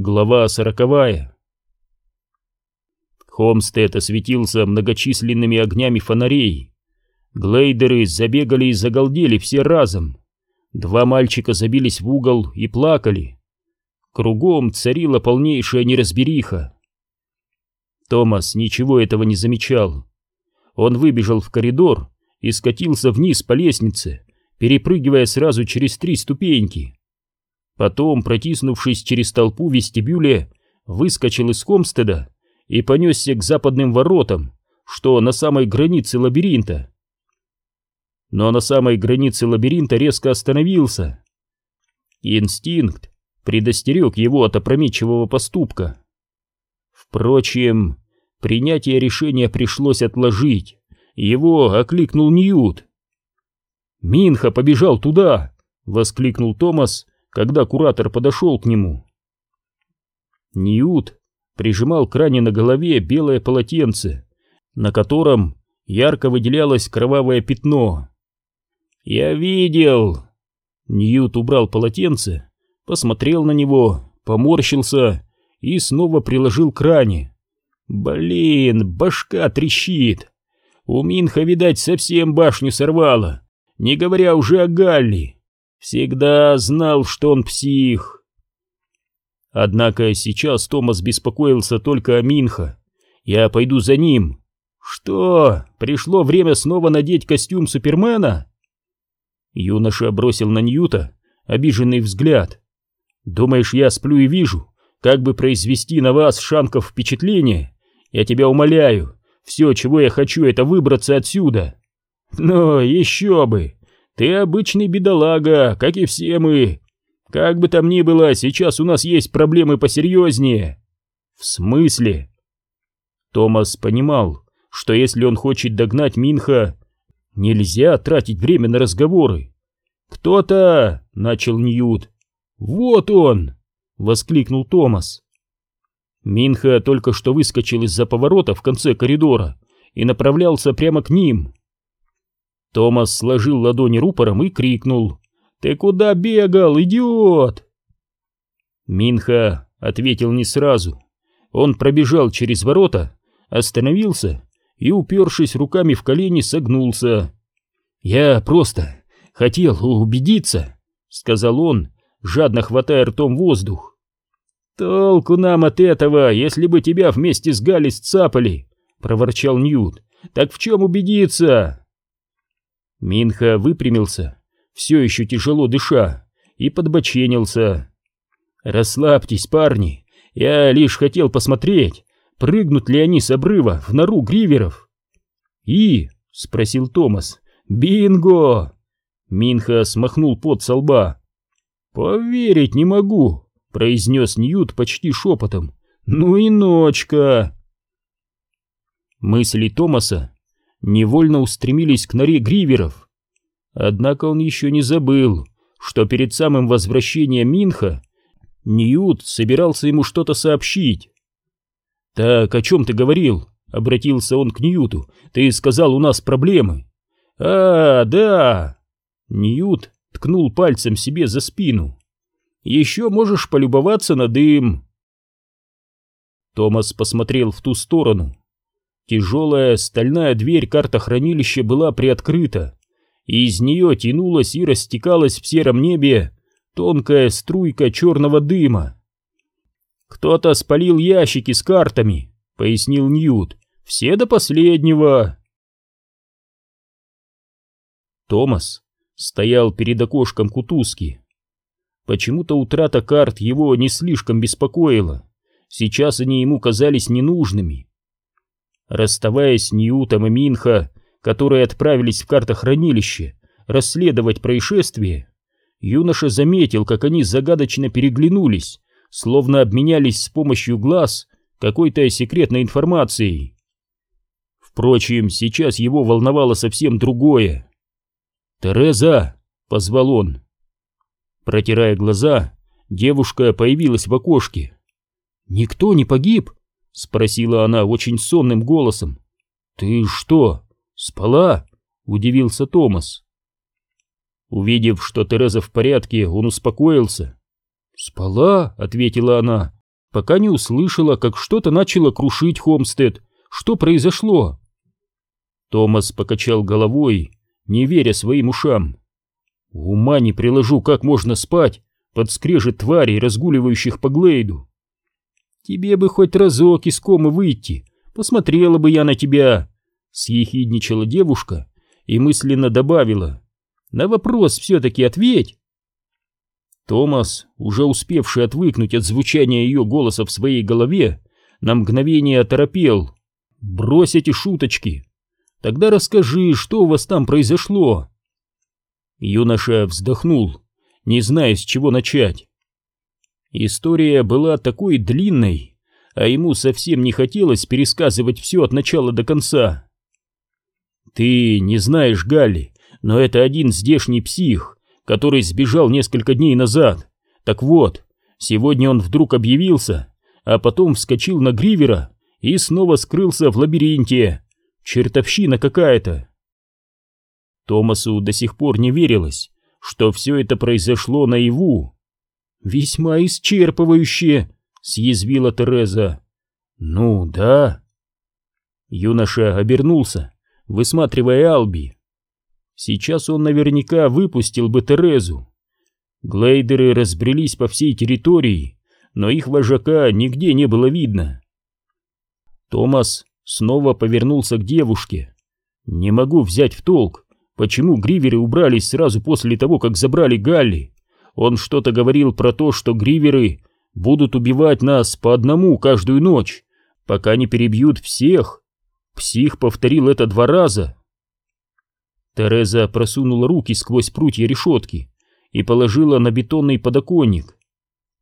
Глава сороковая. Хомстед осветился многочисленными огнями фонарей. Глейдеры забегали и загалдели все разом. Два мальчика забились в угол и плакали. Кругом царила полнейшая неразбериха. Томас ничего этого не замечал. Он выбежал в коридор и скатился вниз по лестнице, перепрыгивая сразу через три ступеньки. Потом, протиснувшись через толпу в вестибюле, выскочил из Комстеда и понесся к западным воротам, что на самой границе лабиринта. Но на самой границе лабиринта резко остановился. Инстинкт предостерег его от опрометчивого поступка. Впрочем, принятие решения пришлось отложить. Его окликнул Ньют. «Минха побежал туда!» — воскликнул Томас, когда куратор подошел к нему. Ньют прижимал к ране на голове белое полотенце, на котором ярко выделялось кровавое пятно. «Я видел!» Ньют убрал полотенце, посмотрел на него, поморщился и снова приложил к ране. «Блин, башка трещит! У Минха, видать, совсем башню сорвало, не говоря уже о Галли. Всегда знал, что он псих!» Однако сейчас Томас беспокоился только о Минха. «Я пойду за ним». «Что, пришло время снова надеть костюм Супермена?» Юноша бросил на Ньюта обиженный взгляд. «Думаешь, я сплю и вижу, как бы произвести на вас, Шанков, впечатление? Я тебя умоляю, все, чего я хочу, это выбраться отсюда». «Но еще бы! Ты обычный бедолага, как и все мы. Как бы там ни было, сейчас у нас есть проблемы посерьезнее. В смысле? Томас понимал, что если он хочет догнать Минха, нельзя тратить время на разговоры. «Кто-то!» — начал Ньют. «Вот он!» — воскликнул Томас. Минха только что выскочил из-за поворота в конце коридора и направлялся прямо к ним. Томас сложил ладони рупором и крикнул. «Ты куда бегал, идиот?» Минха ответил не сразу. Он пробежал через ворота, остановился и, упершись руками в колени, согнулся. «Я просто хотел убедиться», — сказал он, жадно хватая ртом воздух. «Толку нам от этого, если бы тебя вместе с Галли сцапали», — проворчал Ньют. «Так в чем убедиться?» Минха выпрямился все еще тяжело дыша, и подбоченился. «Расслабьтесь, парни, я лишь хотел посмотреть, прыгнут ли они с обрыва в нору гриверов». «И?» — спросил Томас. «Бинго!» Минха смахнул пот со лба. «Поверить не могу», — произнес Ньют почти шепотом. «Ну и ночка!» Мысли Томаса невольно устремились к норе гриверов. Однако он еще не забыл, что перед самым возвращением Минха Ньют собирался ему что-то сообщить. «Так, о чем ты говорил?» — обратился он к Ньюту. «Ты сказал, у нас проблемы». «А, да!» Ньют ткнул пальцем себе за спину. «Еще можешь полюбоваться на дым». Томас посмотрел в ту сторону. Тяжелая стальная дверь картохранилища была приоткрыта и из нее тянулась и растекалась в сером небе тонкая струйка черного дыма. «Кто-то спалил ящики с картами», — пояснил Ньют. «Все до последнего». Томас стоял перед окошком кутузки. Почему-то утрата карт его не слишком беспокоила. Сейчас они ему казались ненужными. Расставаясь с Ньютом и Минха, которые отправились в картохранилище расследовать происшествие, юноша заметил, как они загадочно переглянулись, словно обменялись с помощью глаз какой-то секретной информацией. Впрочем, сейчас его волновало совсем другое. «Тереза!» — позвал он. Протирая глаза, девушка появилась в окошке. «Никто не погиб?» — спросила она очень сонным голосом. «Ты что, «Спала?» — удивился Томас. Увидев, что Тереза в порядке, он успокоился. «Спала?» — ответила она. пока не услышала, как что-то начало крушить Хомстед. Что произошло? Томас покачал головой, не веря своим ушам. Ума не приложу, как можно спать под скрежет тварей, разгуливающих по Глейду. Тебе бы хоть разок из комы выйти, посмотрела бы я на тебя, съехидничала девушка и мысленно добавила. На вопрос все-таки ответь. Томас, уже успевший отвыкнуть от звучания ее голоса в своей голове, на мгновение оторопел. «Брось эти шуточки! Тогда расскажи, что у вас там произошло!» Юноша вздохнул, не зная, с чего начать. История была такой длинной, а ему совсем не хотелось пересказывать все от начала до конца. «Ты не знаешь Галли, но это один здешний псих, который сбежал несколько дней назад. Так вот, сегодня он вдруг объявился, а потом вскочил на Гривера и снова скрылся в лабиринте. Чертовщина какая-то. Томасу до сих пор не верилось, что все это произошло наяву. «Весьма исчерпывающе», — съязвила Тереза. «Ну, да». Юноша обернулся, высматривая Алби. Сейчас он наверняка выпустил бы Терезу. Глейдеры разбрелись по всей территории, но их вожака нигде не было видно. Томас снова повернулся к девушке. «Не могу взять в толк, почему гриверы убрались сразу после того, как забрали Галли. Он что-то говорил про то, что гриверы будут убивать нас по одному каждую ночь, пока не перебьют всех. Псих повторил это два раза». Тереза просунула руки сквозь прутья решетки и положила на бетонный подоконник.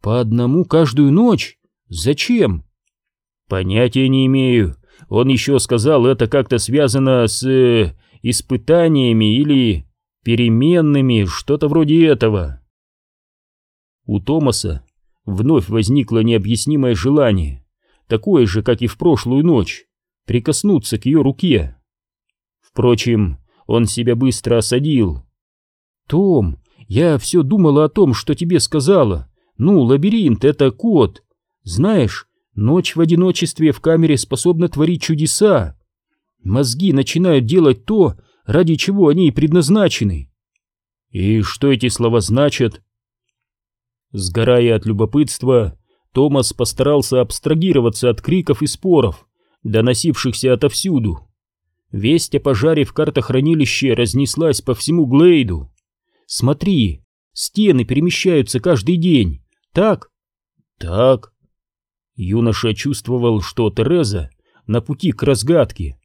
«По одному каждую ночь? Зачем?» «Понятия не имею. Он еще сказал, это как-то связано с... Э, испытаниями или переменными, что-то вроде этого». У Томаса вновь возникло необъяснимое желание, такое же, как и в прошлую ночь, прикоснуться к ее руке. Впрочем, он себя быстро осадил. «Том, я все думала о том, что тебе сказала. Ну, лабиринт — это код. Знаешь, ночь в одиночестве в камере способна творить чудеса. Мозги начинают делать то, ради чего они и предназначены». «И что эти слова значат?» Сгорая от любопытства, Томас постарался абстрагироваться от криков и споров, доносившихся отовсюду. Весть о пожаре в картохранилище разнеслась по всему Глейду. Смотри, стены перемещаются каждый день. Так? Так. Юноша чувствовал, что Тереза на пути к разгадке.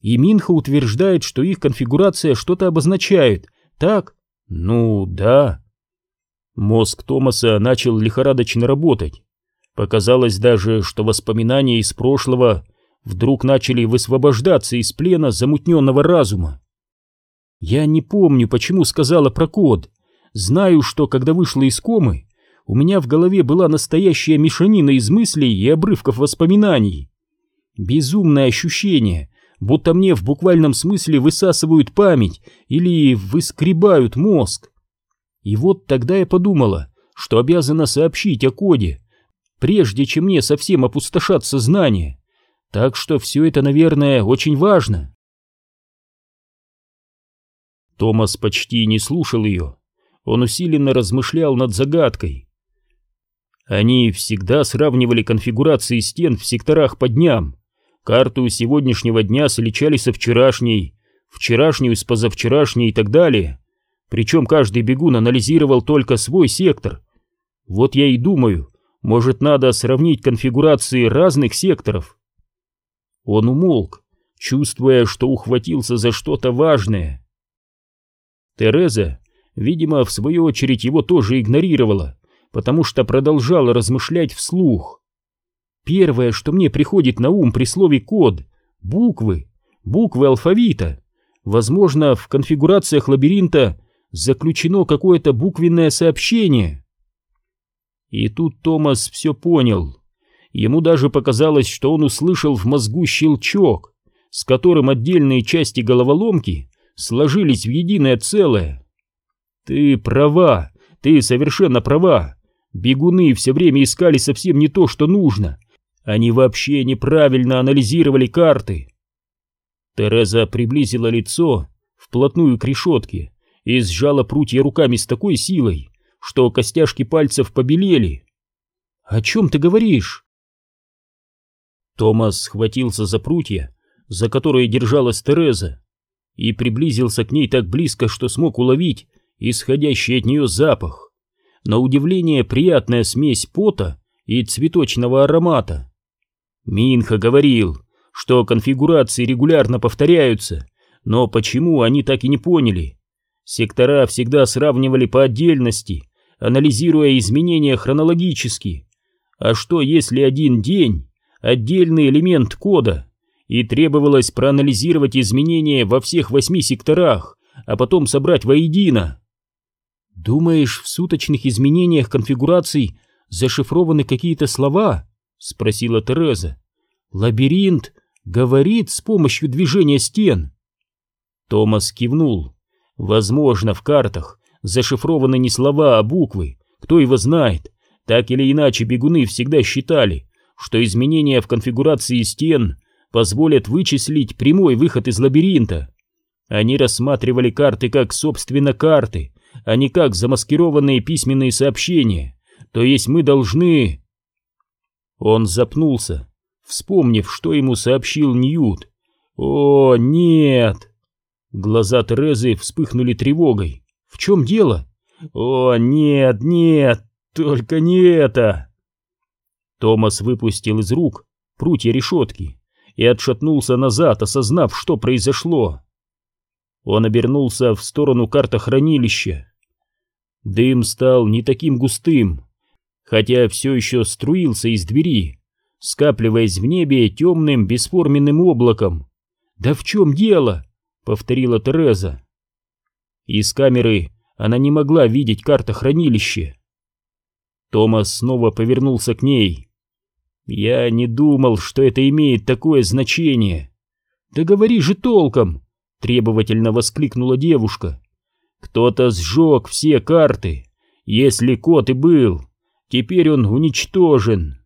И Минха утверждает, что их конфигурация что-то обозначает. Так? Ну, да. Мозг Томаса начал лихорадочно работать. Показалось даже, что воспоминания из прошлого вдруг начали высвобождаться из плена замутненного разума. Я не помню, почему сказала про код. Знаю, что когда вышла из комы, у меня в голове была настоящая мешанина из мыслей и обрывков воспоминаний. Безумное ощущение, будто мне в буквальном смысле высасывают память или выскребают мозг. И вот тогда я подумала, что обязана сообщить о коде, прежде чем мне совсем опустошат сознание. Так что все это, наверное, очень важно. Томас почти не слушал ее. Он усиленно размышлял над загадкой. Они всегда сравнивали конфигурации стен в секторах по дням. Карту сегодняшнего дня сличали со вчерашней, вчерашнюю с позавчерашней и так далее. Причем каждый бегун анализировал только свой сектор. Вот я и думаю, может надо сравнить конфигурации разных секторов. Он умолк, чувствуя, что ухватился за что-то важное. Тереза, видимо, в свою очередь его тоже игнорировала, потому что продолжала размышлять вслух. Первое, что мне приходит на ум при слове «код» — буквы, буквы алфавита. Возможно, в конфигурациях лабиринта заключено какое-то буквенное сообщение. И тут Томас все понял. Ему даже показалось, что он услышал в мозгу щелчок, с которым отдельные части головоломки сложились в единое целое. «Ты права, ты совершенно права. Бегуны все время искали совсем не то, что нужно. Они вообще неправильно анализировали карты. Тереза приблизила лицо вплотную к решетке и сжала прутья руками с такой силой, что костяшки пальцев побелели. «О чем ты говоришь?» Томас схватился за прутья, за которые держалась Тереза, и приблизился к ней так близко, что смог уловить исходящий от нее запах. На удивление приятная смесь пота и цветочного аромата. Минха говорил, что конфигурации регулярно повторяются, но почему они так и не поняли? Сектора всегда сравнивали по отдельности, анализируя изменения хронологически. А что если один день — отдельный элемент кода, и требовалось проанализировать изменения во всех восьми секторах, а потом собрать воедино? «Думаешь, в суточных изменениях конфигураций зашифрованы какие-то слова?» — спросила Тереза. «Лабиринт говорит с помощью движения стен». Томас кивнул. «Возможно, в картах зашифрованы не слова, а буквы. Кто его знает. Так или иначе, бегуны всегда считали, что изменения в конфигурации стен позволят вычислить прямой выход из лабиринта. Они рассматривали карты как, собственно, карты, а не как замаскированные письменные сообщения. То есть мы должны...» Он запнулся, вспомнив, что ему сообщил Ньют. «О, нет!» Глаза Терезы вспыхнули тревогой. «В чем дело?» «О, нет, нет, только не это!» Томас выпустил из рук прутья решетки и отшатнулся назад, осознав, что произошло. Он обернулся в сторону картохранилища. Дым стал не таким густым, хотя все еще струился из двери, скапливаясь в небе темным бесформенным облаком. «Да в чем дело?» — повторила Тереза. Из камеры она не могла видеть картохранилище. Томас снова повернулся к ней. «Я не думал, что это имеет такое значение». «Да говори же толком!» — требовательно воскликнула девушка. «Кто-то сжег все карты. Если кот и был, теперь он уничтожен».